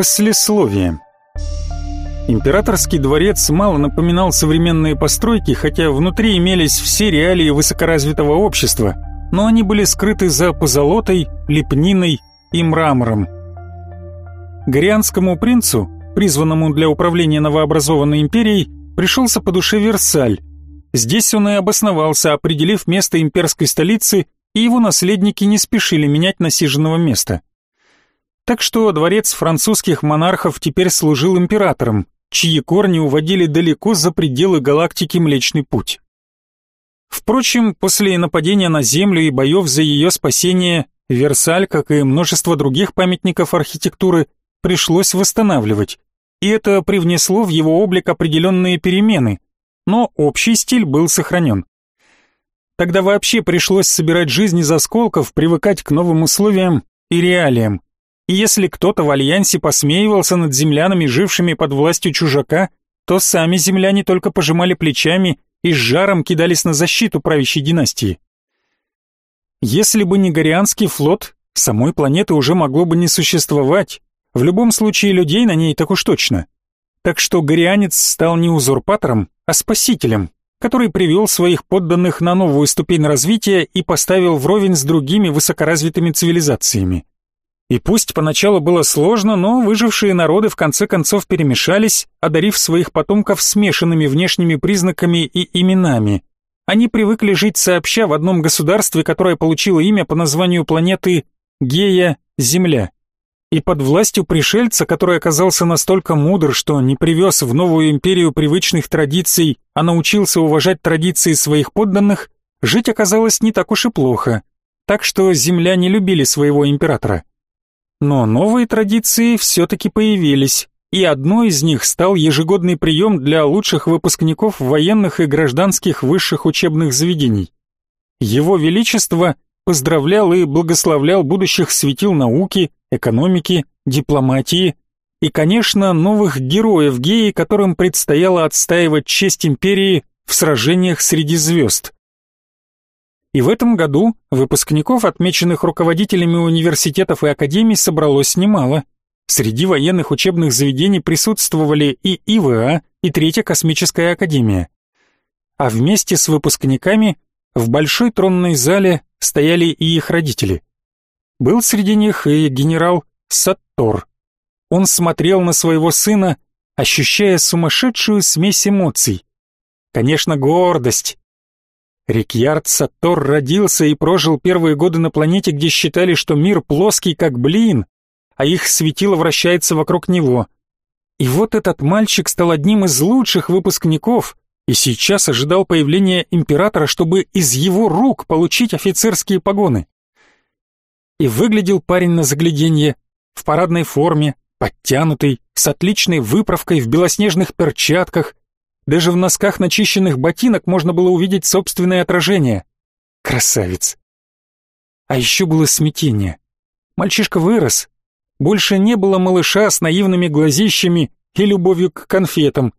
Послесловие. Императорский дворец мало напоминал современные постройки, хотя внутри имелись все реалии высокоразвитого общества, но они были скрыты за позолотой, лепниной и мрамором. Горианскому принцу, призванному для управления новообразованной империей, пришелся по душе Версаль. Здесь он и обосновался, определив место имперской столицы, и его наследники не спешили менять насиженного места. Так что дворец французских монархов теперь служил императором, чьи корни уводили далеко за пределы галактики Млечный Путь. Впрочем, после нападения на Землю и боев за ее спасение, Версаль, как и множество других памятников архитектуры, пришлось восстанавливать, и это привнесло в его облик определенные перемены, но общий стиль был сохранен. Тогда вообще пришлось собирать жизнь из осколков, привыкать к новым условиям и реалиям. И если кто-то в альянсе посмеивался над землянами, жившими под властью чужака, то сами земляне только пожимали плечами и с жаром кидались на защиту правящей династии. Если бы не Горианский флот, самой планеты уже могло бы не существовать. В любом случае людей на ней так уж точно. Так что Горианец стал не узурпатором, а спасителем, который привел своих подданных на новую ступень развития и поставил вровень с другими высокоразвитыми цивилизациями. И пусть поначалу было сложно, но выжившие народы в конце концов перемешались, одарив своих потомков смешанными внешними признаками и именами. Они привыкли жить сообща в одном государстве, которое получило имя по названию планеты Гея Земля. И под властью пришельца, который оказался настолько мудр, что не привез в новую империю привычных традиций, а научился уважать традиции своих подданных, жить оказалось не так уж и плохо. Так что земляне любили своего императора. Но новые традиции все-таки появились, и одной из них стал ежегодный прием для лучших выпускников военных и гражданских высших учебных заведений. Его Величество поздравлял и благословлял будущих светил науки, экономики, дипломатии и, конечно, новых героев геи, которым предстояло отстаивать честь империи в сражениях среди звезд. И в этом году выпускников, отмеченных руководителями университетов и академий, собралось немало. Среди военных учебных заведений присутствовали и ИВА, и Третья космическая академия. А вместе с выпускниками в большой тронной зале стояли и их родители. Был среди них и генерал Саттор. Он смотрел на своего сына, ощущая сумасшедшую смесь эмоций. Конечно, гордость, Рикьярд Саттор родился и прожил первые годы на планете, где считали, что мир плоский, как блин, а их светило вращается вокруг него. И вот этот мальчик стал одним из лучших выпускников и сейчас ожидал появления императора, чтобы из его рук получить офицерские погоны. И выглядел парень на загляденье, в парадной форме, подтянутый, с отличной выправкой в белоснежных перчатках, даже в носках начищенных ботинок можно было увидеть собственное отражение. Красавец. А еще было смятение. Мальчишка вырос. Больше не было малыша с наивными глазищами и любовью к конфетам.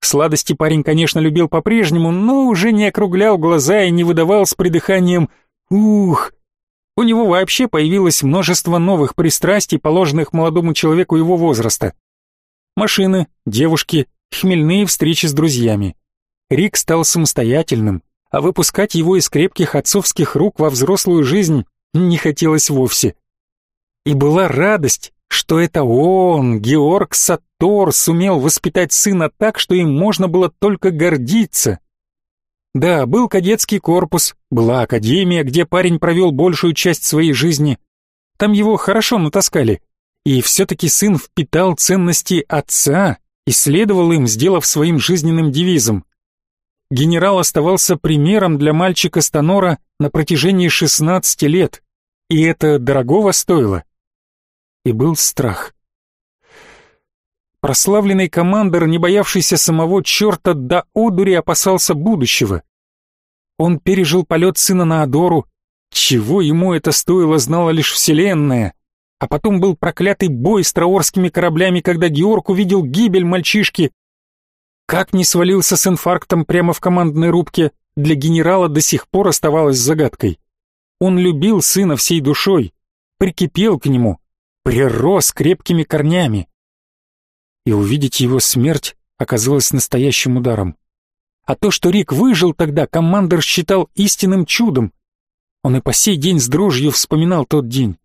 Сладости парень, конечно, любил по-прежнему, но уже не округлял глаза и не выдавал с придыханием «Ух!». У него вообще появилось множество новых пристрастий, положенных молодому человеку его возраста. Машины, девушки, хмельные встречи с друзьями. Рик стал самостоятельным, а выпускать его из крепких отцовских рук во взрослую жизнь не хотелось вовсе. И была радость, что это он, Георг Сатор, сумел воспитать сына так, что им можно было только гордиться. Да, был кадетский корпус, была академия, где парень провел большую часть своей жизни. Там его хорошо натаскали. И все-таки сын впитал ценности отца, и следовал им, сделав своим жизненным девизом. Генерал оставался примером для мальчика Станора на протяжении 16 лет, и это дорогого стоило. И был страх. Прославленный командор, не боявшийся самого черта, до одури опасался будущего. Он пережил полет сына на Адору, чего ему это стоило, знала лишь Вселенная. А потом был проклятый бой с траорскими кораблями, когда Георг увидел гибель мальчишки. Как не свалился с инфарктом прямо в командной рубке, для генерала до сих пор оставалось загадкой. Он любил сына всей душой, прикипел к нему, прирос крепкими корнями. и увидеть его смерть оказалось настоящим ударом. А то, что Рик выжил тогда, командор считал истинным чудом. Он и по сей день с дрожью вспоминал тот день.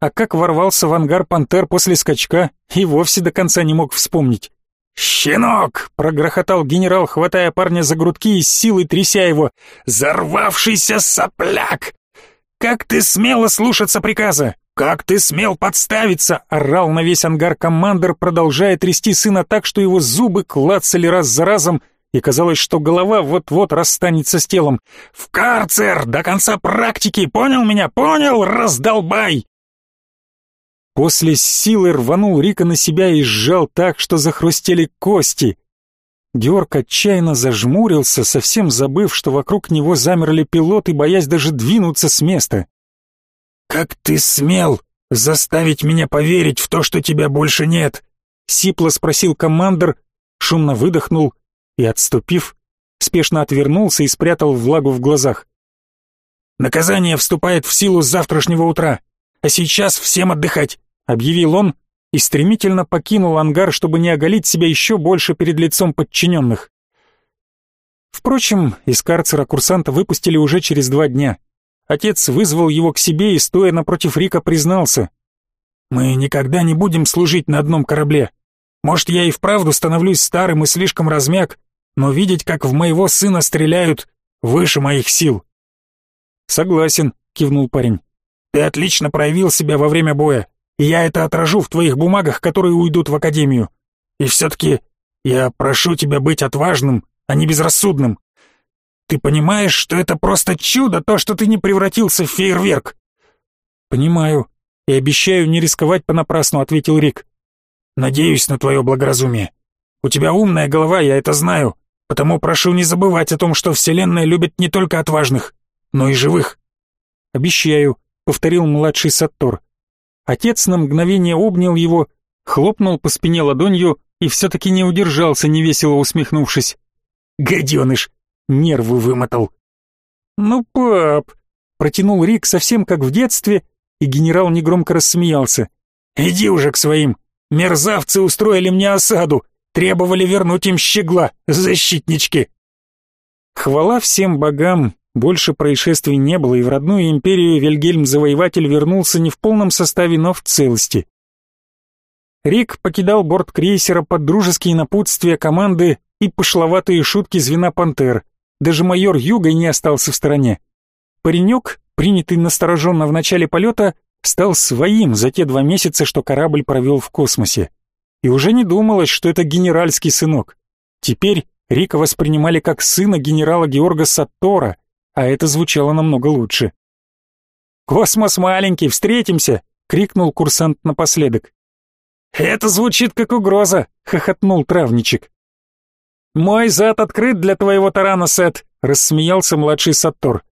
А как ворвался в ангар пантер после скачка, и вовсе до конца не мог вспомнить. «Щенок!» — прогрохотал генерал, хватая парня за грудки и силой тряся его. «Зарвавшийся сопляк! Как ты смело слушаться приказа? Как ты смел подставиться?» — орал на весь ангар командор, продолжая трясти сына так, что его зубы клацали раз за разом, и казалось, что голова вот-вот расстанется с телом. «В карцер! До конца практики! Понял меня? Понял? Раздолбай!» После силы рванул Рика на себя и сжал так, что захрустели кости. Георг отчаянно зажмурился, совсем забыв, что вокруг него замерли пилоты, боясь даже двинуться с места. «Как ты смел заставить меня поверить в то, что тебя больше нет?» — сипло спросил командор, шумно выдохнул и, отступив, спешно отвернулся и спрятал влагу в глазах. «Наказание вступает в силу с завтрашнего утра, а сейчас всем отдыхать объявил он и стремительно покинул ангар, чтобы не оголить себя еще больше перед лицом подчиненных. Впрочем, из карцера курсанта выпустили уже через два дня. Отец вызвал его к себе и, стоя напротив Рика, признался. «Мы никогда не будем служить на одном корабле. Может, я и вправду становлюсь старым и слишком размяк, но видеть, как в моего сына стреляют, выше моих сил». «Согласен», — кивнул парень. «Ты отлично проявил себя во время боя я это отражу в твоих бумагах, которые уйдут в академию. И все-таки я прошу тебя быть отважным, а не безрассудным. Ты понимаешь, что это просто чудо, то, что ты не превратился в фейерверк?» «Понимаю, и обещаю не рисковать понапрасну», — ответил Рик. «Надеюсь на твое благоразумие. У тебя умная голова, я это знаю, потому прошу не забывать о том, что Вселенная любит не только отважных, но и живых». «Обещаю», — повторил младший Саттор. Отец на мгновение обнял его, хлопнул по спине ладонью и все-таки не удержался, невесело усмехнувшись. «Гаденыш! Нервы вымотал!» «Ну, пап!» — протянул Рик совсем как в детстве, и генерал негромко рассмеялся. «Иди уже к своим! Мерзавцы устроили мне осаду! Требовали вернуть им щегла, защитнички!» Хвала всем богам, больше происшествий не было, и в родную империю Вильгельм-завоеватель вернулся не в полном составе, но в целости. Рик покидал борт крейсера под дружеские напутствия команды и пошловатые шутки звена «Пантер». Даже майор Югой не остался в стороне. Паренек, принятый настороженно в начале полета, стал своим за те два месяца, что корабль провел в космосе. И уже не думалось, что это генеральский сынок. Теперь Рика воспринимали как сына генерала Георга Саттора, а это звучало намного лучше. «Космос маленький, встретимся!» — крикнул курсант напоследок. «Это звучит как угроза!» — хохотнул травничек. «Мой зад открыт для твоего тарана, Сет!» — рассмеялся младший Саттор.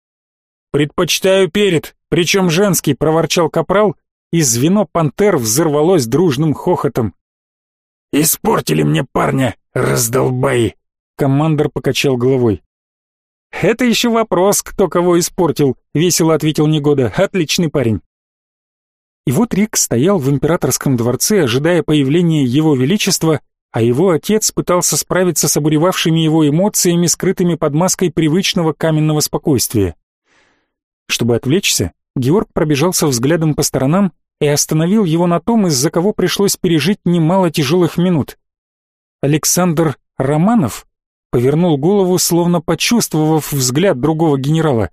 «Предпочитаю перед, причем женский!» — проворчал капрал, и звено пантер взорвалось дружным хохотом. «Испортили мне парня, раздолбаи!» — командор покачал головой. «Это еще вопрос, кто кого испортил», — весело ответил Негода. «Отличный парень». И вот Рик стоял в императорском дворце, ожидая появления его величества, а его отец пытался справиться с обуревавшими его эмоциями, скрытыми под маской привычного каменного спокойствия. Чтобы отвлечься, Георг пробежался взглядом по сторонам и остановил его на том, из-за кого пришлось пережить немало тяжелых минут. Александр Романов повернул голову, словно почувствовав взгляд другого генерала.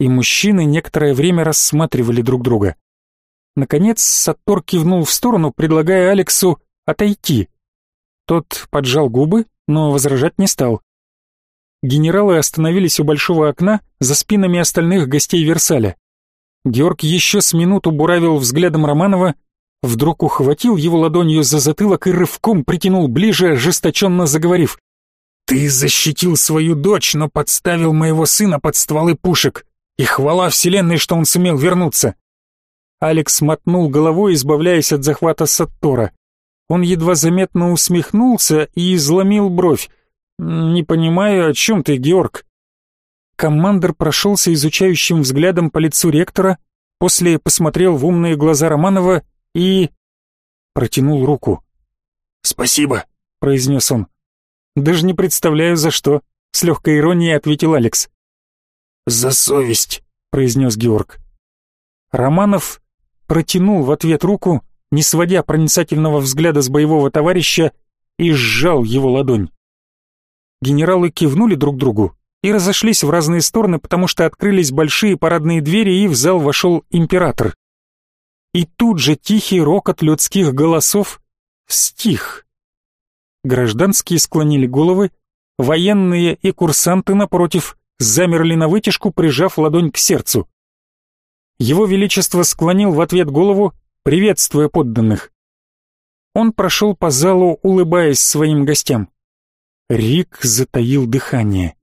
И мужчины некоторое время рассматривали друг друга. Наконец Саттор кивнул в сторону, предлагая Алексу отойти. Тот поджал губы, но возражать не стал. Генералы остановились у большого окна за спинами остальных гостей Версаля. Георг еще с минуту буравил взглядом Романова, вдруг ухватил его ладонью за затылок и рывком притянул ближе, ожесточенно заговорив. Ты защитил свою дочь, но подставил моего сына под стволы пушек. И хвала вселенной, что он сумел вернуться. Алекс мотнул головой, избавляясь от захвата Саттора. Он едва заметно усмехнулся и изломил бровь. «Не понимаю, о чем ты, Георг?» Командор прошелся изучающим взглядом по лицу ректора, после посмотрел в умные глаза Романова и... протянул руку. «Спасибо», — произнес он. «Даже не представляю, за что», — с легкой иронией ответил Алекс. «За совесть», — произнес Георг. Романов протянул в ответ руку, не сводя проницательного взгляда с боевого товарища, и сжал его ладонь. Генералы кивнули друг другу и разошлись в разные стороны, потому что открылись большие парадные двери, и в зал вошел император. И тут же тихий рокот людских голосов стих. Гражданские склонили головы, военные и курсанты, напротив, замерли на вытяжку, прижав ладонь к сердцу. Его Величество склонил в ответ голову, приветствуя подданных. Он прошел по залу, улыбаясь своим гостям. Рик затаил дыхание.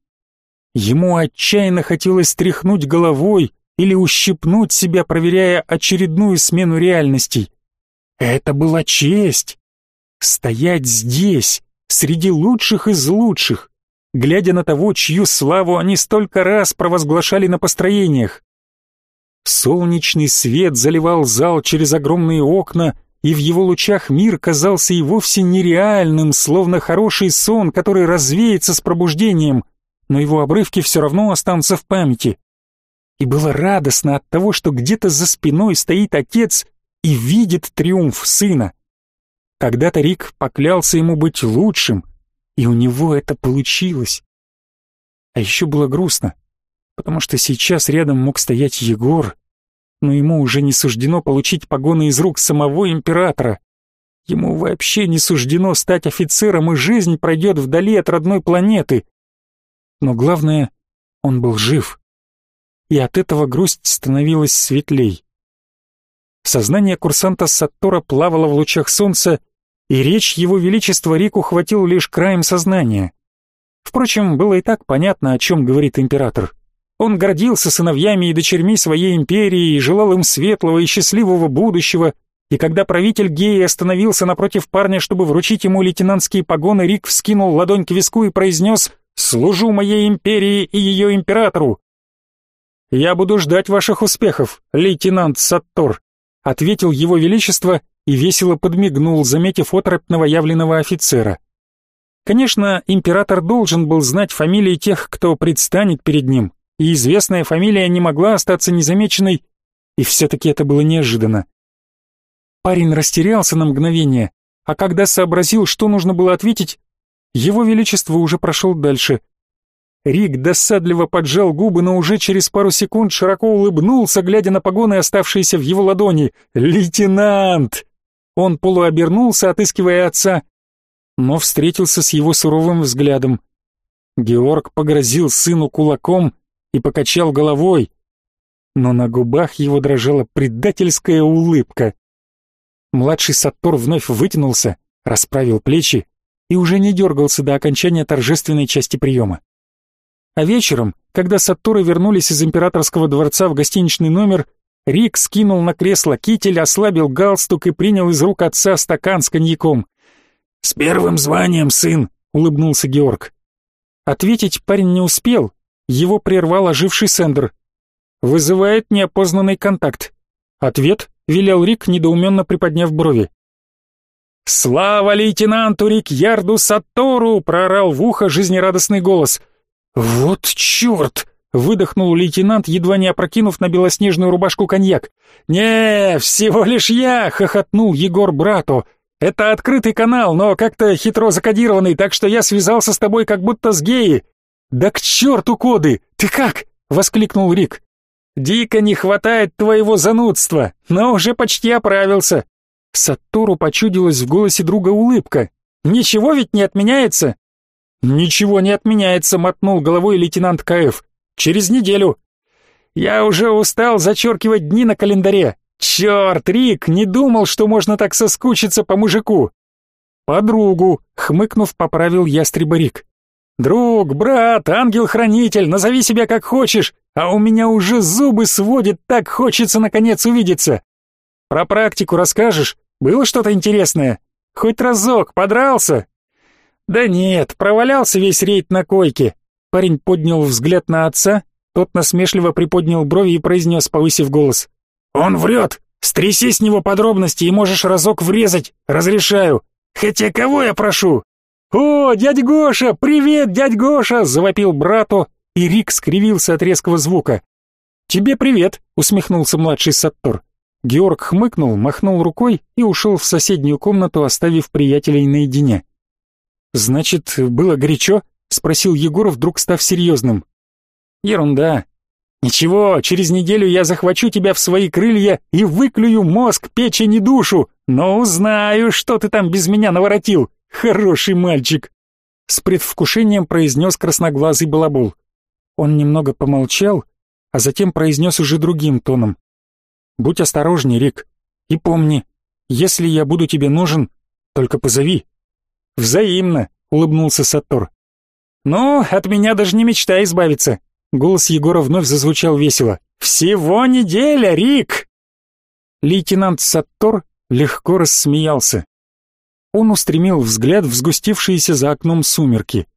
Ему отчаянно хотелось стряхнуть головой или ущипнуть себя, проверяя очередную смену реальностей. Это была честь. Стоять здесь, среди лучших из лучших, глядя на того, чью славу они столько раз провозглашали на построениях. Солнечный свет заливал зал через огромные окна, и в его лучах мир казался и вовсе нереальным, словно хороший сон, который развеется с пробуждением, но его обрывки все равно останутся в памяти. И было радостно от того, что где-то за спиной стоит отец и видит триумф сына. Когда-то Рик поклялся ему быть лучшим, и у него это получилось. А еще было грустно, потому что сейчас рядом мог стоять Егор, но ему уже не суждено получить погоны из рук самого императора. Ему вообще не суждено стать офицером, и жизнь пройдет вдали от родной планеты. Но главное, он был жив. И от этого грусть становилась светлей. Сознание курсанта Саттора плавало в лучах солнца, и речь его величества Рику хватил лишь краем сознания. Впрочем, было и так понятно, о чем говорит император. Он гордился сыновьями и дочерьми своей империи и желал им светлого и счастливого будущего, и когда правитель Геи остановился напротив парня, чтобы вручить ему лейтенантские погоны, Рик вскинул ладонь к виску и произнес «Служу моей империи и ее императору!» «Я буду ждать ваших успехов, лейтенант Саттор», ответил его величество и весело подмигнул, заметив оторопь новоявленного офицера. Конечно, император должен был знать фамилии тех, кто предстанет перед ним, и известная фамилия не могла остаться незамеченной, и все-таки это было неожиданно. Парень растерялся на мгновение, а когда сообразил, что нужно было ответить, его величество уже прошел дальше. Рик досадливо поджал губы, но уже через пару секунд широко улыбнулся, глядя на погоны, оставшиеся в его ладони. «Лейтенант!» Он полуобернулся, отыскивая отца, но встретился с его суровым взглядом. Георг погрозил сыну кулаком и покачал головой, но на губах его дрожала предательская улыбка. Младший Саттор вновь вытянулся, расправил плечи и уже не дергался до окончания торжественной части приема. А вечером, когда Сатторы вернулись из императорского дворца в гостиничный номер, Рик скинул на кресло китель, ослабил галстук и принял из рук отца стакан с коньяком. «С первым званием, сын!» — улыбнулся Георг. Ответить парень не успел, его прервал оживший Сендер. «Вызывает неопознанный контакт». Ответ велел Рик, недоуменно приподняв брови. «Слава лейтенанту Рик Ярду Сатору!» — проорал в ухо жизнерадостный голос. «Вот черт!» — выдохнул лейтенант, едва не опрокинув на белоснежную рубашку коньяк. «Не, всего лишь я!» — хохотнул Егор брату. «Это открытый канал, но как-то хитро закодированный, так что я связался с тобой как будто с геи. «Да к черту коды! Ты как?» — воскликнул Рик. «Дико не хватает твоего занудства, но уже почти оправился». Саттору почудилась в голосе друга улыбка. «Ничего ведь не отменяется?» «Ничего не отменяется», — мотнул головой лейтенант КФ. «Через неделю». «Я уже устал зачеркивать дни на календаре. Черт, Рик, не думал, что можно так соскучиться по мужику». «Подругу», — хмыкнув, поправил ястреба Рик. «Друг, брат, ангел-хранитель, назови себя как хочешь, а у меня уже зубы сводит, так хочется наконец увидеться. Про практику расскажешь? Было что-то интересное? Хоть разок подрался?» «Да нет, провалялся весь рейд на койке». Парень поднял взгляд на отца, тот насмешливо приподнял брови и произнес, повысив голос. «Он врет! Стряси с него подробности и можешь разок врезать! Разрешаю! Хотя кого я прошу? «О, дядь Гоша! Привет, дядь Гоша!» — завопил брату, и Рик скривился от резкого звука. «Тебе привет!» — усмехнулся младший Саттор. Георг хмыкнул, махнул рукой и ушел в соседнюю комнату, оставив приятелей наедине. «Значит, было горячо?» — спросил Егор, вдруг став серьезным. «Ерунда. Ничего, через неделю я захвачу тебя в свои крылья и выклюю мозг, печень и душу, но узнаю, что ты там без меня наворотил. Хороший мальчик!» С предвкушением произнес красноглазый балабол. Он немного помолчал, а затем произнес уже другим тоном. «Будь осторожней, Рик, и помни, если я буду тебе нужен, только позови». «Взаимно», — улыбнулся Сатор. «Ну, от меня даже не мечтай избавиться». Голос Егора вновь зазвучал весело. «Всего неделя, Рик!» Лейтенант Саттор легко рассмеялся. Он устремил взгляд в сгустившиеся за окном сумерки.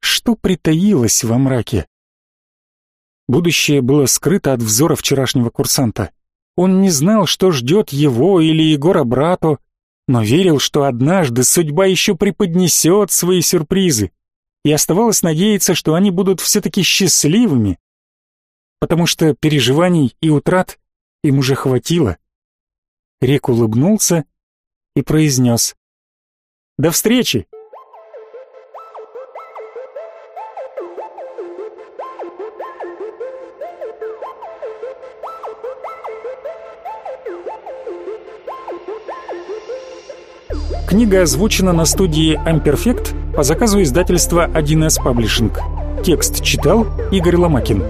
Что притаилось во мраке? Будущее было скрыто от взора вчерашнего курсанта. Он не знал, что ждет его или Егора брату, но верил, что однажды судьба еще преподнесет свои сюрпризы, и оставалось надеяться, что они будут все-таки счастливыми, потому что переживаний и утрат им уже хватило. Рек улыбнулся и произнес до встречи!» Книга озвучена на студии Amperfect по заказу издательства 1С Publishing. Текст читал Игорь Ломакин.